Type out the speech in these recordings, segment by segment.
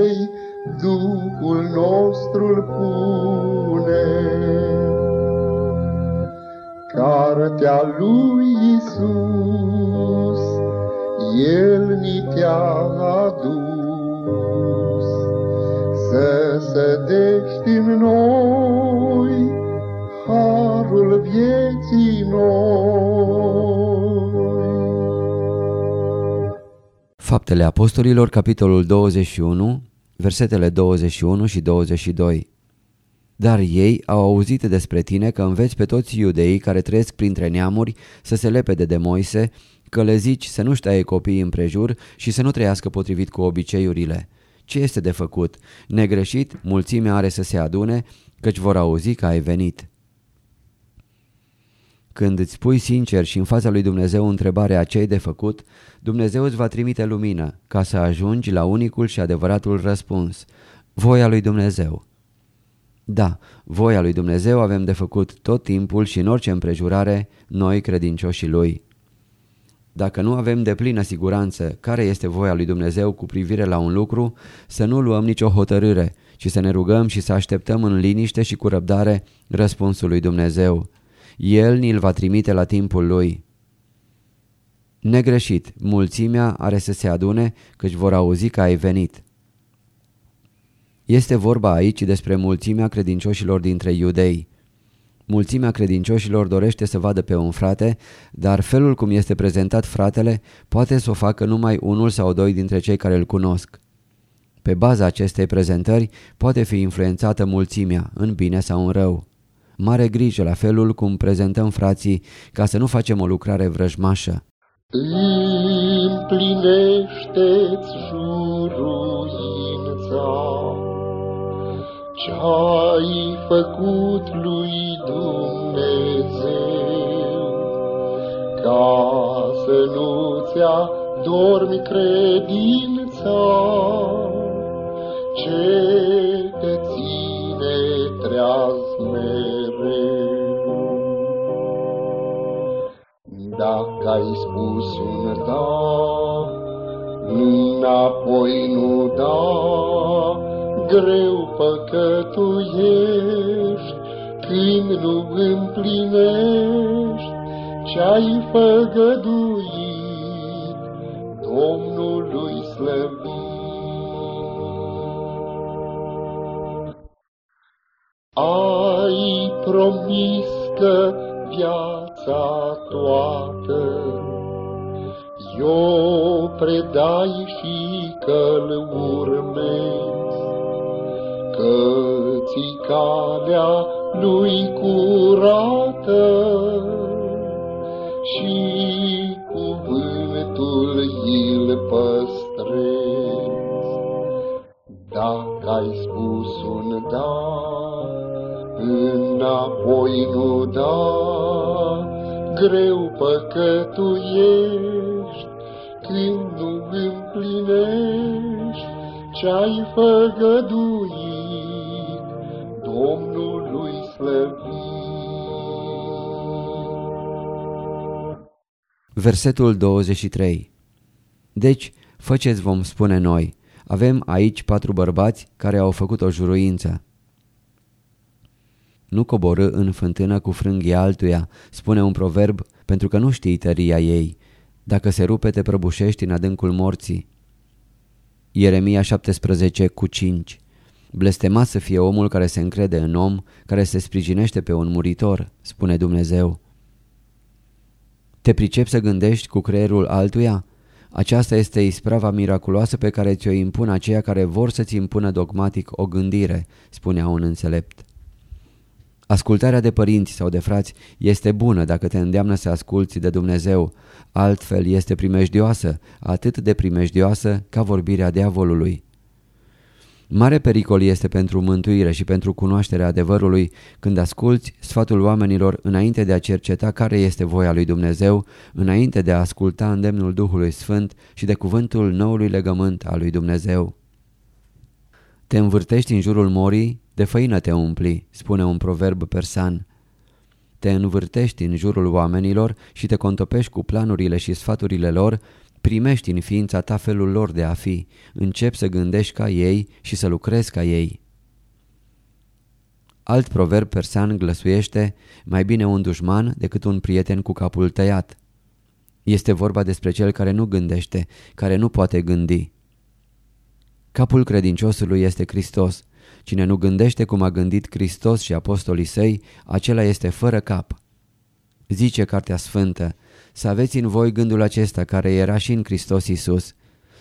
veșniciei, Duhul nostru pune. Cartea lui Isus, El ni te-a adus, Să sădești în noi Harul vieții noi. Faptele Apostolilor, capitolul 21, versetele 21 și 22. Dar ei au auzit despre tine că înveți pe toți iudeii care trăiesc printre neamuri să se lepede de Moise, că le zici să nu-și taie copiii împrejur și să nu trăiască potrivit cu obiceiurile. Ce este de făcut? Negreșit, mulțimea are să se adune, căci vor auzi că ai venit. Când îți pui sincer și în fața lui Dumnezeu întrebarea ce ai de făcut, Dumnezeu îți va trimite lumină ca să ajungi la unicul și adevăratul răspuns, voia lui Dumnezeu. Da, voia lui Dumnezeu avem de făcut tot timpul și în orice împrejurare, noi credincioșii Lui. Dacă nu avem de plină siguranță care este voia lui Dumnezeu cu privire la un lucru, să nu luăm nicio hotărâre, ci să ne rugăm și să așteptăm în liniște și cu răbdare răspunsul lui Dumnezeu. El ni-l va trimite la timpul lui. Negreșit, mulțimea are să se adune căci vor auzi că ai venit. Este vorba aici despre mulțimea credincioșilor dintre iudei. Mulțimea credincioșilor dorește să vadă pe un frate, dar felul cum este prezentat fratele poate să o facă numai unul sau doi dintre cei care îl cunosc. Pe baza acestei prezentări poate fi influențată mulțimea, în bine sau în rău. Mare grijă la felul cum prezentăm frații ca să nu facem o lucrare vrăjmașă. Împlinește-ți juruința ce-ai făcut lui Dumnezeu, ca să nu-ți adormi credința, ce ai spus un da, înapoi nu da, greu păcătuiești când nu împlinești ce-ai făgăduit Domnului slăvit. Ai promis eu predai și că-l urmezi, că ți calea lui curată și cuvântul îl păstrezi. Dacă ai spus un da, înapoi nu da, greu păcătuiești ce-ai făgăduit Domnului slăvit. Versetul 23 Deci, fă ce vom spune noi. Avem aici patru bărbați care au făcut o juruință. Nu coborâ în fântână cu frânghia altuia, spune un proverb, pentru că nu știi tăria ei. Dacă se rupe, te prăbușești în adâncul morții. Ieremia 17 cu 5 Blestemat să fie omul care se încrede în om, care se sprijinește pe un muritor, spune Dumnezeu. Te pricep să gândești cu creierul altuia? Aceasta este isprava miraculoasă pe care ți-o impun aceia care vor să-ți impună dogmatic o gândire, spunea un înțelept. Ascultarea de părinți sau de frați este bună dacă te îndeamnă să asculți de Dumnezeu, altfel este primejdioasă, atât de primejdioasă ca vorbirea diavolului. Mare pericol este pentru mântuire și pentru cunoașterea adevărului când asculți sfatul oamenilor înainte de a cerceta care este voia lui Dumnezeu, înainte de a asculta îndemnul Duhului Sfânt și de cuvântul noului legământ al lui Dumnezeu. Te învârtești în jurul morii, de făină te umpli, spune un proverb persan. Te învârtești în jurul oamenilor și te contopești cu planurile și sfaturile lor, primești în ființa ta felul lor de a fi, începi să gândești ca ei și să lucrezi ca ei. Alt proverb persan glăsuiește, mai bine un dușman decât un prieten cu capul tăiat. Este vorba despre cel care nu gândește, care nu poate gândi. Capul credinciosului este Hristos. Cine nu gândește cum a gândit Hristos și apostolii săi, acela este fără cap. Zice Cartea Sfântă, să aveți în voi gândul acesta care era și în Hristos Iisus,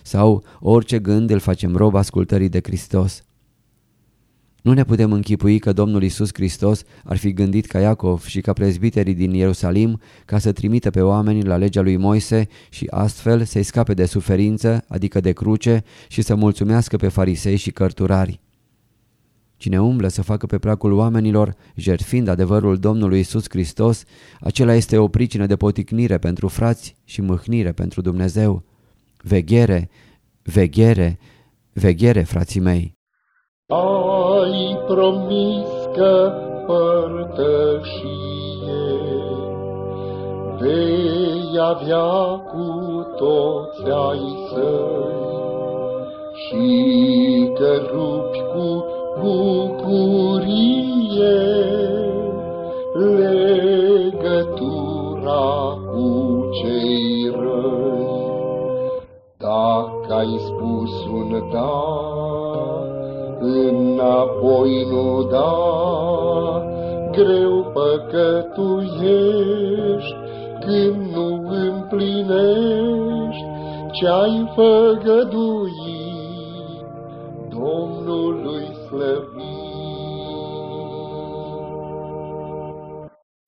sau orice gând îl facem rob ascultării de Hristos. Nu ne putem închipui că Domnul Isus Hristos ar fi gândit ca Iacov și ca prezbiterii din Ierusalim ca să trimită pe oameni la legea lui Moise și astfel să-i scape de suferință, adică de cruce, și să mulțumească pe farisei și cărturari. Cine umblă să facă pe placul oamenilor, jertfind adevărul Domnului Isus Hristos, acela este o pricină de poticnire pentru frați și mâhnire pentru Dumnezeu. Veghere, veghere, veghere, frații mei! Ai promis că părtășie vei avea cu toți ai săi și că rupi cu bucurie legătura cu cei răi. Dacă ai spus un da, înapoi nu da, greu păcătuiești când nu împlinești ce-ai făgăduit Domnului slăvit.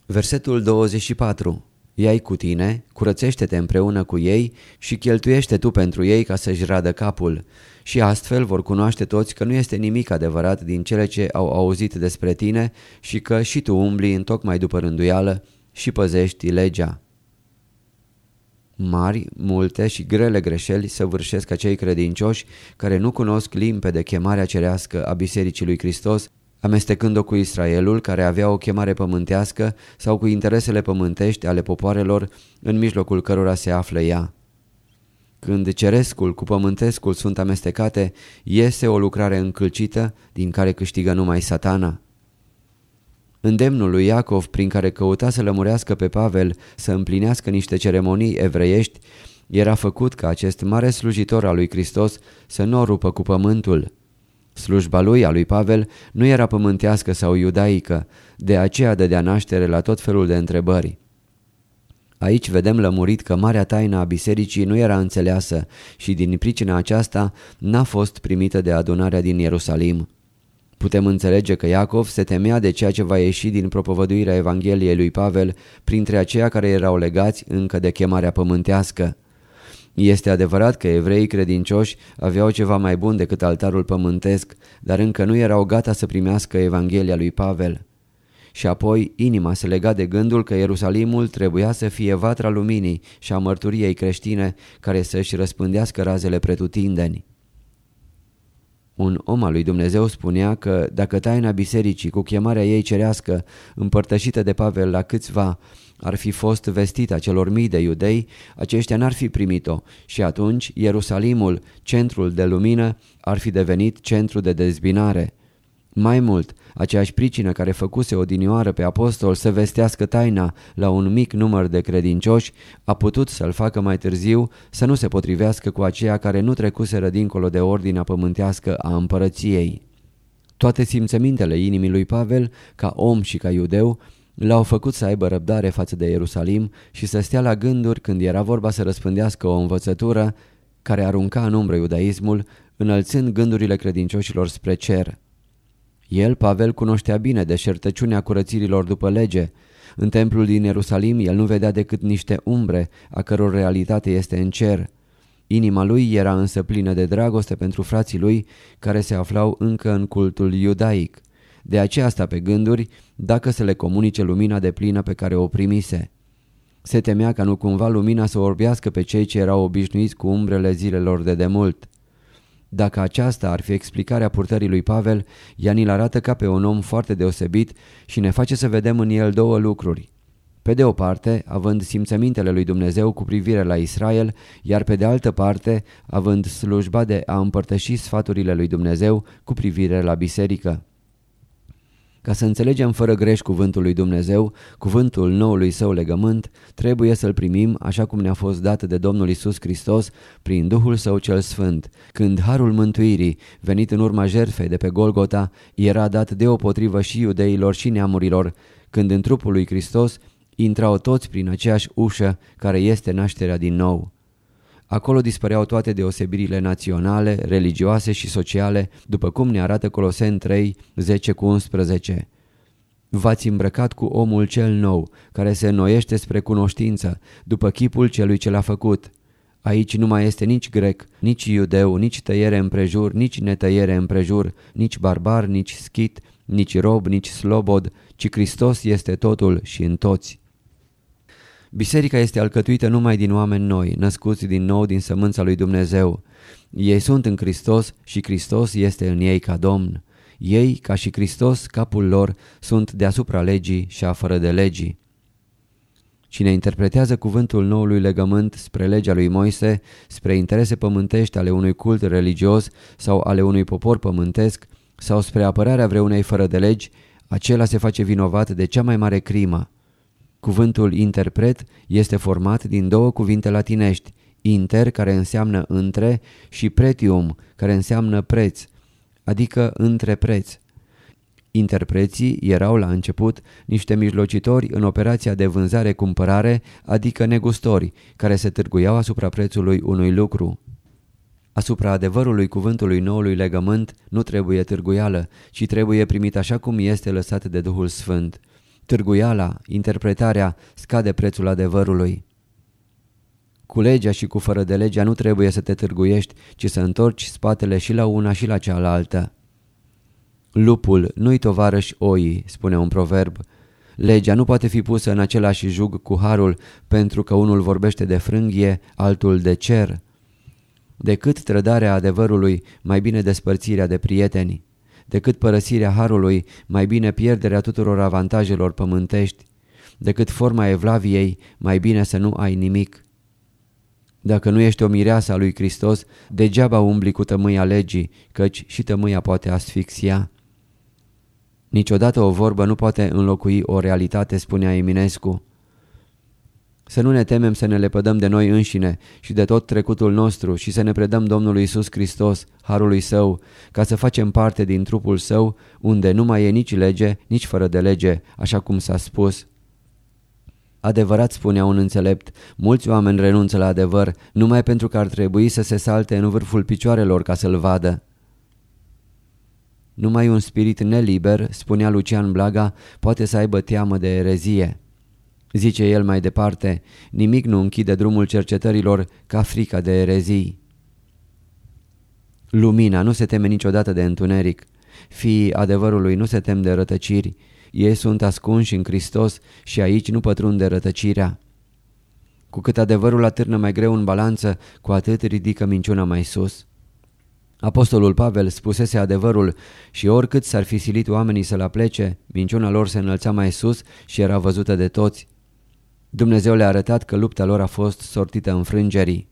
Versetul 24 Ia-i cu tine, curățește-te împreună cu ei și cheltuiește tu pentru ei ca să-și radă capul. Și astfel vor cunoaște toți că nu este nimic adevărat din cele ce au auzit despre tine și că și tu umbli în tocmai după rânduială și păzești legea. Mari, multe și grele greșeli săvârșesc acei credincioși care nu cunosc limpede chemarea cerească a Bisericii lui Hristos amestecând-o cu Israelul, care avea o chemare pământească, sau cu interesele pământești ale popoarelor în mijlocul cărora se află ea. Când cerescul cu pământescul sunt amestecate, iese o lucrare încălcită din care câștigă numai satana. Îndemnul lui Iacov prin care căuta să lămurească pe Pavel să împlinească niște ceremonii evreiești, era făcut ca acest mare slujitor al lui Hristos să nu o rupă cu pământul. Slujba lui, a lui Pavel, nu era pământească sau iudaică, de aceea dădea naștere la tot felul de întrebări. Aici vedem lămurit că marea taină a bisericii nu era înțeleasă și din pricina aceasta n-a fost primită de adunarea din Ierusalim. Putem înțelege că Iacov se temea de ceea ce va ieși din propovăduirea Evangheliei lui Pavel printre aceia care erau legați încă de chemarea pământească. Este adevărat că evreii credincioși aveau ceva mai bun decât altarul pământesc, dar încă nu erau gata să primească Evanghelia lui Pavel. Și apoi inima se lega de gândul că Ierusalimul trebuia să fie vatra luminii și a mărturiei creștine care să-și răspândească razele pretutindeni. Un om al lui Dumnezeu spunea că dacă taina bisericii cu chemarea ei cerească împărtășită de Pavel la câțiva ar fi fost vestită celor mii de iudei, aceștia n-ar fi primit-o și atunci Ierusalimul, centrul de lumină, ar fi devenit centru de dezbinare. Mai mult, aceeași pricină care făcuse odinioară pe apostol să vestească taina la un mic număr de credincioși, a putut să-l facă mai târziu să nu se potrivească cu aceia care nu trecuseră dincolo de ordinea pământească a împărăției. Toate simțămintele inimii lui Pavel, ca om și ca iudeu, L-au făcut să aibă răbdare față de Ierusalim și să stea la gânduri când era vorba să răspândească o învățătură care arunca în umbră iudaismul, înălțând gândurile credincioșilor spre cer. El, Pavel, cunoștea bine deșertăciunea curățirilor după lege. În templul din Ierusalim el nu vedea decât niște umbre, a căror realitate este în cer. Inima lui era însă plină de dragoste pentru frații lui care se aflau încă în cultul iudaic. De aceea sta pe gânduri dacă să le comunice lumina de plină pe care o primise. Se temea ca nu cumva lumina să orbească pe cei ce erau obișnuiți cu umbrele zilelor de demult. Dacă aceasta ar fi explicarea purtării lui Pavel, ea ni-l arată ca pe un om foarte deosebit și ne face să vedem în el două lucruri. Pe de o parte, având simțămintele lui Dumnezeu cu privire la Israel, iar pe de altă parte, având slujba de a împărtăși sfaturile lui Dumnezeu cu privire la biserică. Ca să înțelegem fără greș cuvântul lui Dumnezeu, cuvântul noului său legământ, trebuie să-l primim așa cum ne-a fost dat de Domnul Isus Hristos prin Duhul Său cel Sfânt, când harul mântuirii, venit în urma jertfei de pe Golgota, era dat deopotrivă și iudeilor și neamurilor, când în trupul lui Hristos intrau toți prin aceeași ușă care este nașterea din nou. Acolo dispăreau toate deosebirile naționale, religioase și sociale, după cum ne arată Coloseni 3, 10 cu 11. V-ați îmbrăcat cu omul cel nou, care se înnoiește spre cunoștință, după chipul celui ce l-a făcut. Aici nu mai este nici grec, nici iudeu, nici tăiere împrejur, nici netăiere împrejur, nici barbar, nici schit, nici rob, nici slobod, ci Hristos este totul și în toți. Biserica este alcătuită numai din oameni noi, născuți din nou din sămânța lui Dumnezeu. Ei sunt în Hristos și Hristos este în ei ca Domn. Ei, ca și Hristos, capul lor, sunt deasupra legii și afară de legii. Cine interpretează cuvântul noului legământ spre legea lui Moise, spre interese pământești ale unui cult religios sau ale unui popor pământesc, sau spre apărarea vreunei fără de legi, acela se face vinovat de cea mai mare crimă. Cuvântul interpret este format din două cuvinte latinești, inter care înseamnă între și pretium care înseamnă preț, adică între preț. Interpreții erau la început niște mijlocitori în operația de vânzare-cumpărare, adică negustori, care se târguiau asupra prețului unui lucru. Asupra adevărului cuvântului noului legământ nu trebuie târguială, ci trebuie primit așa cum este lăsat de Duhul Sfânt. Târguiala, interpretarea, scade prețul adevărului. Cu legea și cu fără de legea nu trebuie să te târguiești, ci să întorci spatele și la una și la cealaltă. Lupul nu-i tovarăș oii, spune un proverb. Legea nu poate fi pusă în același jug cu harul, pentru că unul vorbește de frânghie, altul de cer. Decât trădarea adevărului, mai bine despărțirea de prieteni decât părăsirea harului, mai bine pierderea tuturor avantajelor pământești, decât forma evlaviei, mai bine să nu ai nimic. Dacă nu ești o mireasă a lui Hristos, degeaba umbli cu tămâia legii, căci și tămâia poate asfixia. Niciodată o vorbă nu poate înlocui o realitate, spunea Eminescu. Să nu ne temem să ne lepădăm de noi înșine și de tot trecutul nostru și să ne predăm Domnului Isus Hristos, Harului Său, ca să facem parte din trupul Său, unde nu mai e nici lege, nici fără de lege, așa cum s-a spus. Adevărat spunea un înțelept, mulți oameni renunță la adevăr numai pentru că ar trebui să se salte în vârful picioarelor ca să-l vadă. Numai un spirit neliber, spunea Lucian Blaga, poate să aibă teamă de erezie. Zice el mai departe, nimic nu închide drumul cercetărilor ca frica de erezii. Lumina nu se teme niciodată de întuneric. Fiii adevărului nu se tem de rătăciri. Ei sunt ascunși în Hristos și aici nu pătrunde rătăcirea. Cu cât adevărul atârnă mai greu în balanță, cu atât ridică minciuna mai sus. Apostolul Pavel spusese adevărul și oricât s-ar fi silit oamenii să-l aplece, minciuna lor se înălța mai sus și era văzută de toți. Dumnezeu le-a arătat că lupta lor a fost sortită în frângerii.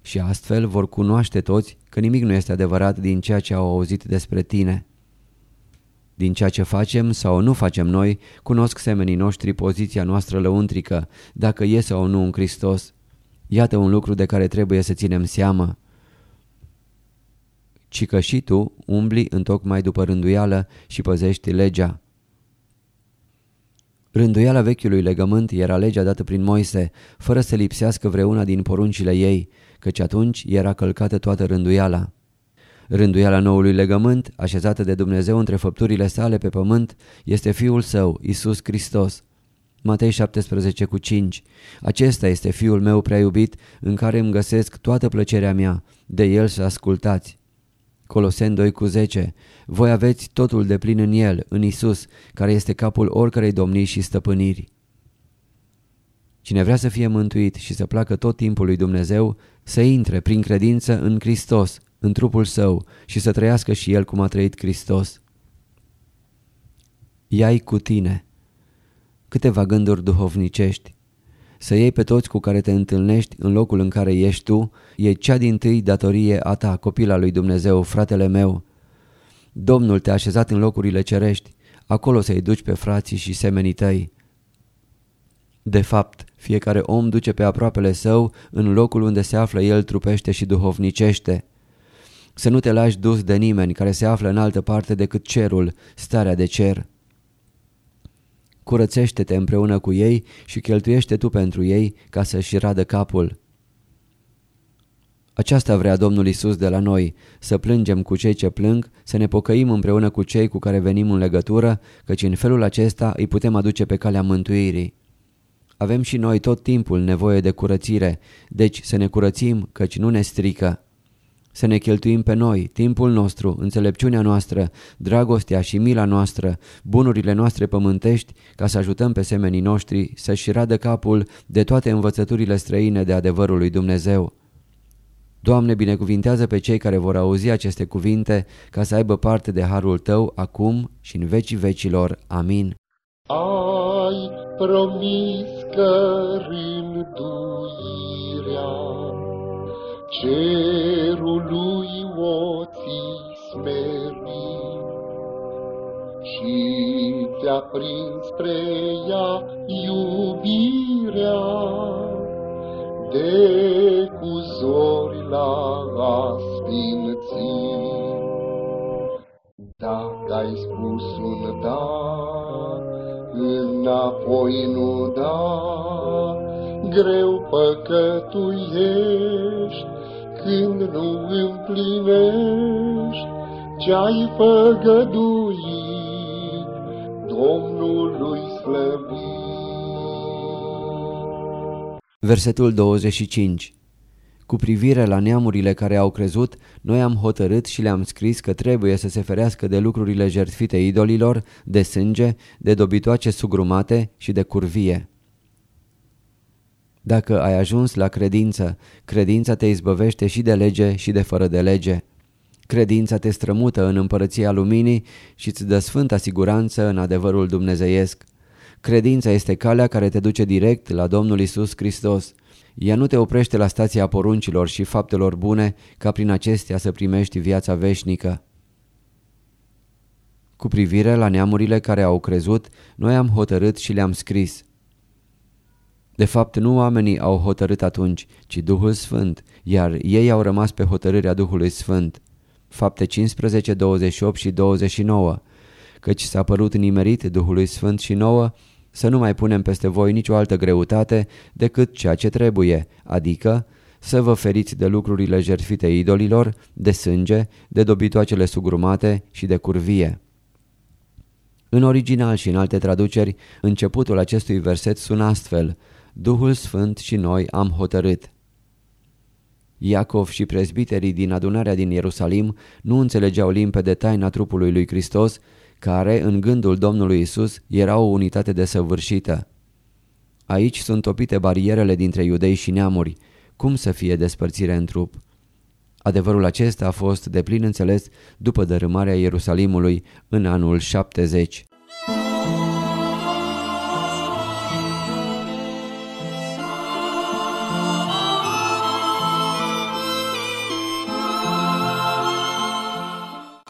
Și astfel vor cunoaște toți că nimic nu este adevărat din ceea ce au auzit despre tine. Din ceea ce facem sau nu facem noi, cunosc semenii noștri poziția noastră lăuntrică, dacă e sau nu în Hristos. Iată un lucru de care trebuie să ținem seamă. Ci că și tu umbli întocmai după rânduială și păzești legea. Rânduiala vechiului legământ era legea dată prin Moise, fără să lipsească vreuna din poruncile ei, căci atunci era călcată toată rânduiala. Rânduiala noului legământ, așezată de Dumnezeu între făpturile sale pe pământ, este Fiul Său, Isus Hristos. Matei 17 cu 5 Acesta este Fiul meu prea iubit, în care îmi găsesc toată plăcerea mea, de El să ascultați. Coloseni 2 cu 10 Voi aveți totul de plin în El, în Isus, care este capul oricărei domnii și stăpâniri. Cine vrea să fie mântuit și să placă tot timpul lui Dumnezeu, să intre prin credință în Hristos, în trupul său și să trăiască și el cum a trăit Hristos. Iai cu tine câteva gânduri duhovnicești. Să iei pe toți cu care te întâlnești în locul în care ești tu, e cea din tâi datorie a ta, copila lui Dumnezeu, fratele meu. Domnul te-a așezat în locurile cerești, acolo să-i duci pe frații și semenii tăi. De fapt, fiecare om duce pe aproapele său în locul unde se află el trupește și duhovnicește. Să nu te lași dus de nimeni care se află în altă parte decât cerul, starea de cer. Curățește-te împreună cu ei și cheltuiește tu pentru ei ca să-și radă capul. Aceasta vrea Domnul Isus de la noi, să plângem cu cei ce plâng, să ne pocăim împreună cu cei cu care venim în legătură, căci în felul acesta îi putem aduce pe calea mântuirii. Avem și noi tot timpul nevoie de curățire, deci să ne curățim, căci nu ne strică. Să ne cheltuim pe noi, timpul nostru, înțelepciunea noastră, dragostea și mila noastră, bunurile noastre pământești, ca să ajutăm pe semenii noștri să-și radă capul de toate învățăturile străine de adevărul lui Dumnezeu. Doamne, binecuvintează pe cei care vor auzi aceste cuvinte ca să aibă parte de harul Tău acum și în vecii vecilor. Amin. Ai promis că rânduirea cerului o ți smeri și te-a prins spre ea iubirea de cu zori la asfinții. Dacă ai spus un da, înapoi nu da, greu păcătuiești, când nu împlinești ce-ai făgăduit Domnului slăbit. Versetul 25 Cu privire la neamurile care au crezut, noi am hotărât și le-am scris că trebuie să se ferească de lucrurile jertfite idolilor, de sânge, de dobitoace sugrumate și de curvie. Dacă ai ajuns la credință, credința te izbăvește și de lege și de fără de lege. Credința te strămută în împărăția luminii și îți dă sfânta siguranță în adevărul dumnezeiesc. Credința este calea care te duce direct la Domnul Isus Hristos. Ea nu te oprește la stația poruncilor și faptelor bune ca prin acestea să primești viața veșnică. Cu privire la neamurile care au crezut, noi am hotărât și le-am scris – de fapt, nu oamenii au hotărât atunci, ci Duhul Sfânt, iar ei au rămas pe hotărârea Duhului Sfânt. Fapte 15, 28 și 29 Căci s-a părut nimerit Duhului Sfânt și nouă să nu mai punem peste voi nicio altă greutate decât ceea ce trebuie, adică să vă feriți de lucrurile jertfite idolilor, de sânge, de dobitoacele sugrumate și de curvie. În original și în alte traduceri, începutul acestui verset sună astfel – Duhul Sfânt și noi am hotărât. Iacov și prezbiterii din adunarea din Ierusalim nu înțelegeau limpede taina trupului lui Hristos, care, în gândul Domnului Isus, era o unitate desăvârșită. Aici sunt topite barierele dintre iudei și neamuri. Cum să fie despărțire în trup? Adevărul acesta a fost de plin înțeles după dărâmarea Ierusalimului în anul 70.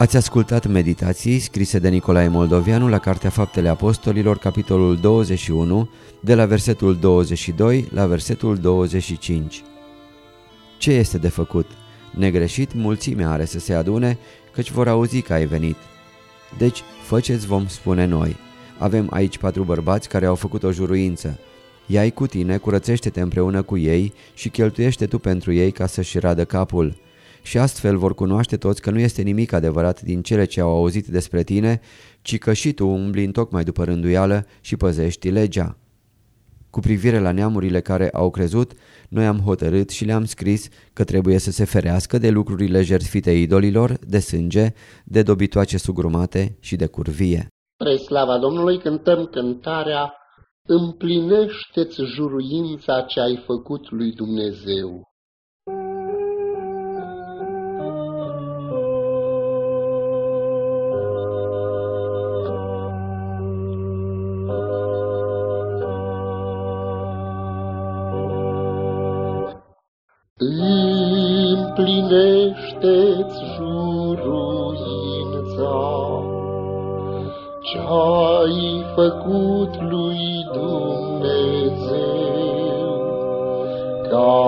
Ați ascultat meditații scrise de Nicolae Moldovianu la Cartea Faptele Apostolilor, capitolul 21, de la versetul 22 la versetul 25. Ce este de făcut? Negreșit mulțimea are să se adune, căci vor auzi că ai venit. Deci, făceți vom spune noi. Avem aici patru bărbați care au făcut o juruință. Ia-i cu tine, curățește-te împreună cu ei și cheltuiește tu pentru ei ca să-și radă capul și astfel vor cunoaște toți că nu este nimic adevărat din cele ce au auzit despre tine, ci că și tu umbli tocmai după rânduială și păzești legea. Cu privire la neamurile care au crezut, noi am hotărât și le-am scris că trebuie să se ferească de lucrurile jertfite idolilor, de sânge, de dobitoace sugrumate și de curvie. Spre slava Domnului cântăm cântarea Împlinește-ți juruința ce ai făcut lui Dumnezeu. Împlinește-ți juruința ce-ai făcut lui Dumnezeu, ca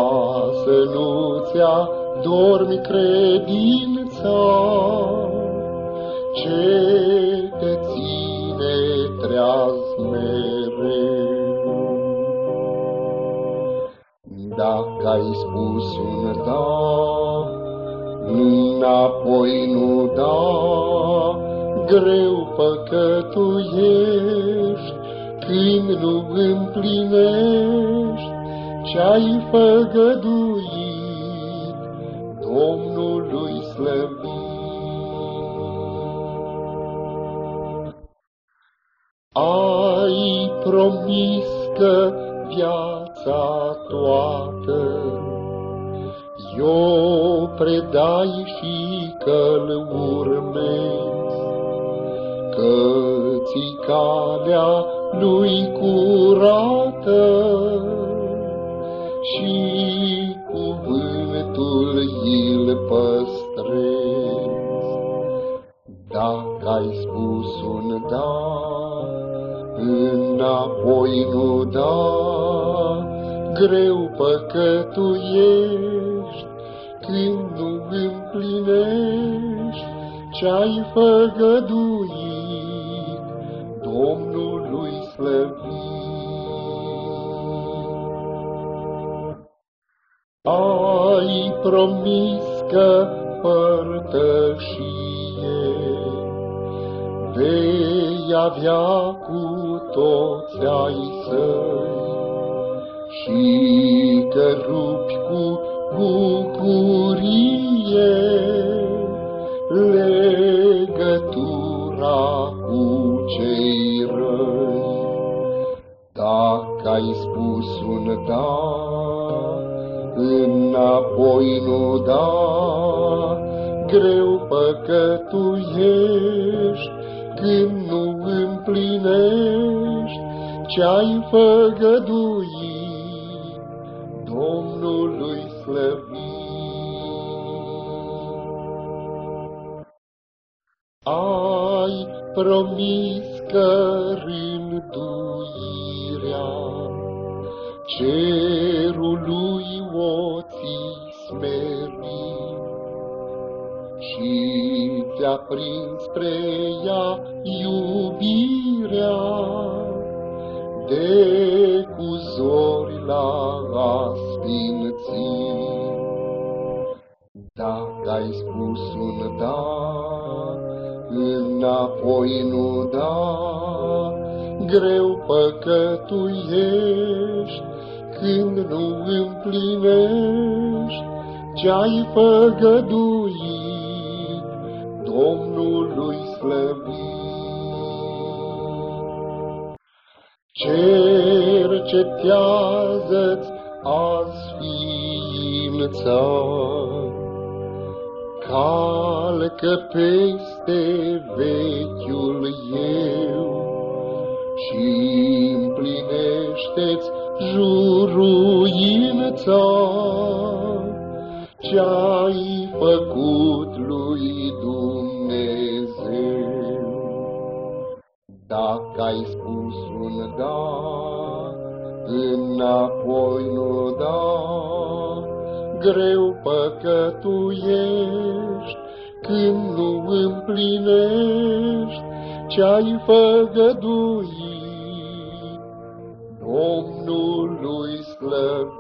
să nu-ți adormi credința, ce te ține treaz mereu. Dacă ai spus un da, înapoi nu da, greu păcătuiești când nu împlinești ce-ai făgăduit eu predai și că-l urmezi, că ți calea lui curată și cuvântul îl păstrezi. Dacă ai spus un da, înapoi nu da, greu păcătuiești când ce-ai făgăduit Domnului slăvit. Ai promis că părtășie vei avea cu toți ai săi, și că rupi cu bucurie da, înapoi nu da, greu păcătuiești când nu împlinești ce-ai făgăduit. O ți smeri și ți-a prins spre ea iubirea de cu zori la sfinții. Dacă ai spus un da, înapoi nu da, greu păcătuiești când nu împlinești ce-ai făgăduit Domnului slăvit. cercetează-ți azi ființa, calcă peste vechiul eu și împlinește-ți juruința ce-ai făcut lui Dumnezeu. Dacă ai spus un da, înapoi nu da, greu păcătuiești când nu împlinești ce-ai făgăduit Domnului slăvit.